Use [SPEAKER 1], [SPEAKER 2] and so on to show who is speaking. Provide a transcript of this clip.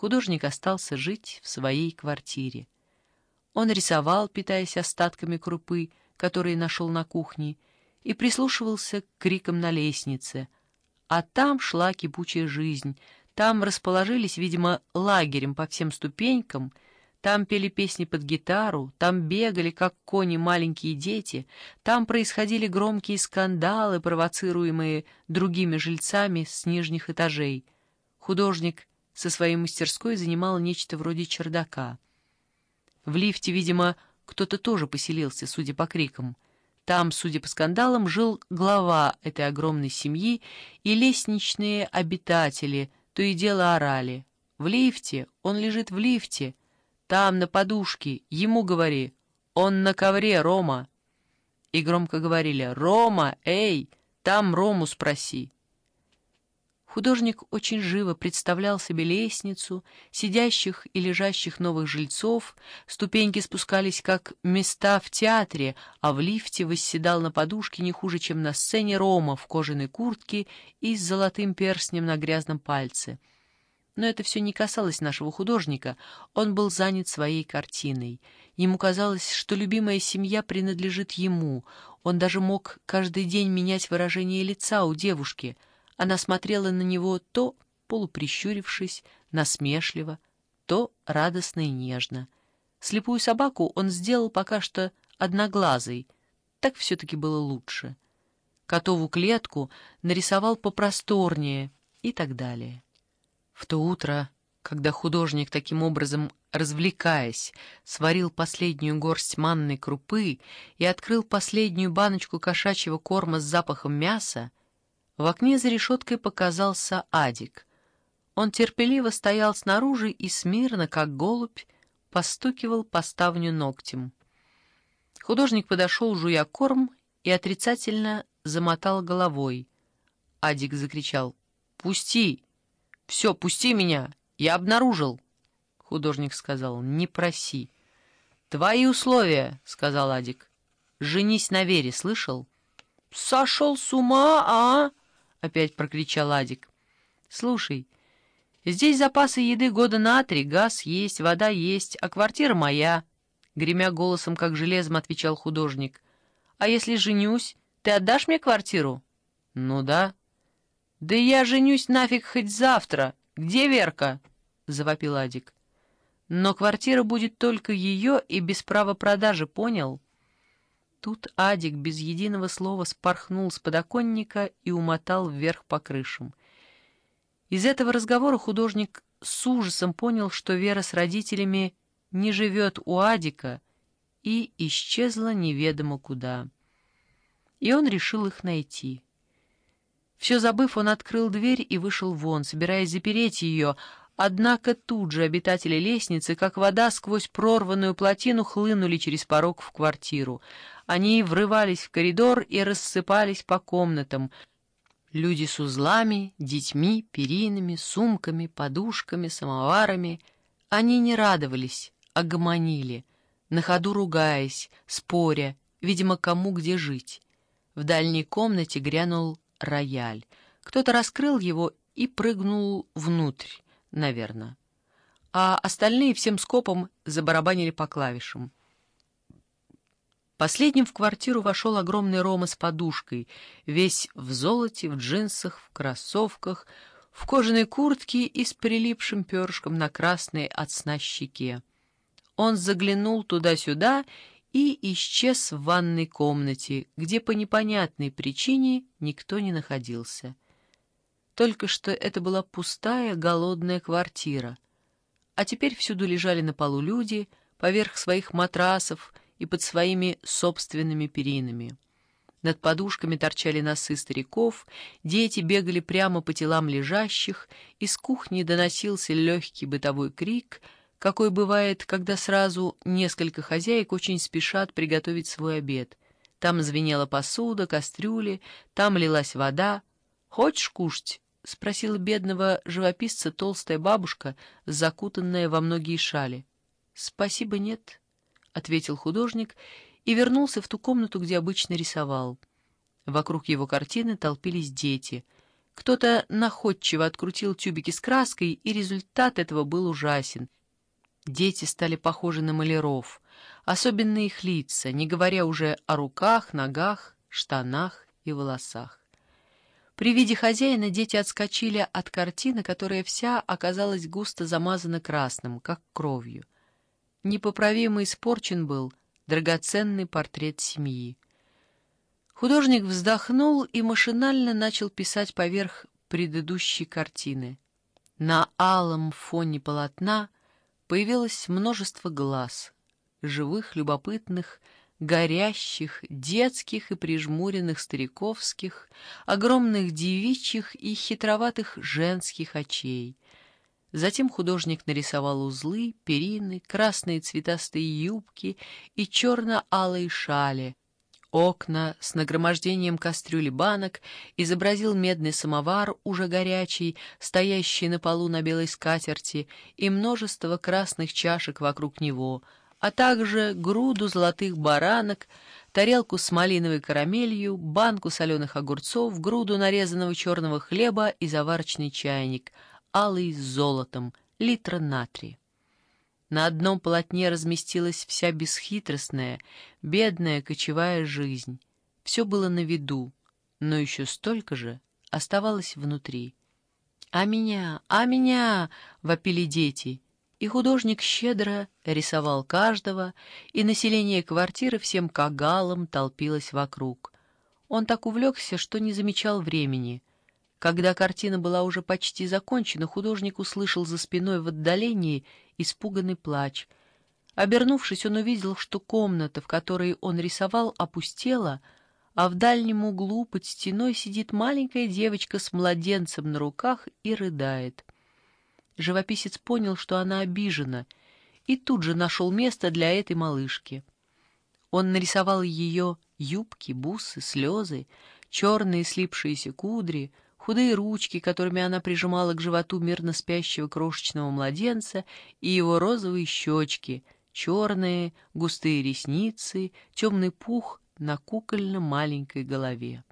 [SPEAKER 1] художник остался жить в своей квартире. Он рисовал, питаясь остатками крупы, которые нашел на кухне, и прислушивался к крикам на лестнице. А там шла кипучая жизнь, там расположились, видимо, лагерем по всем ступенькам, там пели песни под гитару, там бегали, как кони, маленькие дети, там происходили громкие скандалы, провоцируемые другими жильцами с нижних этажей. Художник со своей мастерской занимал нечто вроде чердака. В лифте, видимо, кто-то тоже поселился, судя по крикам. Там, судя по скандалам, жил глава этой огромной семьи, и лестничные обитатели то и дело орали. «В лифте! Он лежит в лифте! Там, на подушке! Ему говори! Он на ковре, Рома!» И громко говорили «Рома! Эй! Там Рому спроси!» Художник очень живо представлял себе лестницу, сидящих и лежащих новых жильцов, ступеньки спускались как места в театре, а в лифте восседал на подушке не хуже, чем на сцене Рома в кожаной куртке и с золотым перстнем на грязном пальце. Но это все не касалось нашего художника, он был занят своей картиной. Ему казалось, что любимая семья принадлежит ему, он даже мог каждый день менять выражение лица у девушки — она смотрела на него то полуприщурившись, насмешливо, то радостно и нежно. Слепую собаку он сделал пока что одноглазой, так все-таки было лучше. Котову клетку нарисовал попросторнее и так далее. В то утро, когда художник таким образом, развлекаясь, сварил последнюю горсть манной крупы и открыл последнюю баночку кошачьего корма с запахом мяса, в окне за решеткой показался Адик. Он терпеливо стоял снаружи и смирно, как голубь, постукивал по ставню ногтем. Художник подошел, жуя корм, и отрицательно замотал головой. Адик закричал «Пусти! Все, пусти меня! Я обнаружил!» Художник сказал «Не проси». «Твои условия», — сказал Адик. «Женись на Вере, слышал?» «Сошел с ума, а?» — опять прокричал Адик. «Слушай, здесь запасы еды года на три, газ есть, вода есть, а квартира моя», — гремя голосом, как железом, отвечал художник. «А если женюсь, ты отдашь мне квартиру?» «Ну да». «Да я женюсь нафиг хоть завтра. Где Верка?» — завопил Адик. «Но квартира будет только ее и без права продажи, понял?» Тут Адик без единого слова спорхнул с подоконника и умотал вверх по крышам. Из этого разговора художник с ужасом понял, что Вера с родителями не живет у Адика и исчезла неведомо куда. И он решил их найти. Все забыв, он открыл дверь и вышел вон, собираясь запереть ее, Однако тут же обитатели лестницы, как вода сквозь прорванную плотину, хлынули через порог в квартиру. Они врывались в коридор и рассыпались по комнатам. Люди с узлами, детьми, перинами, сумками, подушками, самоварами. Они не радовались, а гомонили, на ходу ругаясь, споря, видимо, кому где жить. В дальней комнате грянул рояль. Кто-то раскрыл его и прыгнул внутрь наверное. А остальные всем скопом забарабанили по клавишам. Последним в квартиру вошел огромный Рома с подушкой, весь в золоте, в джинсах, в кроссовках, в кожаной куртке и с прилипшим перышком на красной от сна щеке. Он заглянул туда-сюда и исчез в ванной комнате, где по непонятной причине никто не находился. Только что это была пустая, голодная квартира. А теперь всюду лежали на полу люди, поверх своих матрасов и под своими собственными перинами. Над подушками торчали носы стариков, дети бегали прямо по телам лежащих, из кухни доносился легкий бытовой крик, какой бывает, когда сразу несколько хозяек очень спешат приготовить свой обед. Там звенела посуда, кастрюли, там лилась вода. «Хочешь кушать?» — спросила бедного живописца толстая бабушка, закутанная во многие шали. — Спасибо, нет, — ответил художник и вернулся в ту комнату, где обычно рисовал. Вокруг его картины толпились дети — Кто-то находчиво открутил тюбики с краской, и результат этого был ужасен. Дети стали похожи на маляров, особенно их лица, не говоря уже о руках, ногах, штанах и волосах. При виде хозяина дети отскочили от картины, которая вся оказалась густо замазана красным, как кровью. Непоправимо испорчен был драгоценный портрет семьи. Художник вздохнул и машинально начал писать поверх предыдущей картины. На алом фоне полотна появилось множество глаз, живых, любопытных, горящих, детских и прижмуренных стариковских, огромных девичьих и хитроватых женских очей. Затем художник нарисовал узлы, перины, красные цветастые юбки и черно-алые шали, окна с нагромождением кастрюли банок, изобразил медный самовар, уже горячий, стоящий на полу на белой скатерти, и множество красных чашек вокруг него, а также груду золотых баранок, тарелку с малиновой карамелью, банку соленых огурцов, груду нарезанного черного хлеба и заварочный чайник, алый с золотом, литра натрия. На одном полотне разместилась вся бесхитростная, бедная кочевая жизнь. Все было на виду, но еще столько же оставалось внутри. «А меня! А меня!» — вопили дети. И художник щедро рисовал каждого, и население квартиры всем кагалом толпилось вокруг. Он так увлекся, что не замечал времени — когда картина была уже почти закончена, художник услышал за спиной в отдалении испуганный плач. Обернувшись, он увидел, что комната, в которой он рисовал, опустела, а в дальнем углу под стеной сидит маленькая девочка с младенцем на руках и рыдает. Живописец понял, что она обижена, и тут же нашел место для этой малышки. Он нарисовал ее юбки, бусы, слезы, черные слипшиеся кудри — худые ручки, которыми она прижимала к животу мирно спящего крошечного младенца, и его розовые щечки, черные густые ресницы, темный пух на кукольно маленькой голове.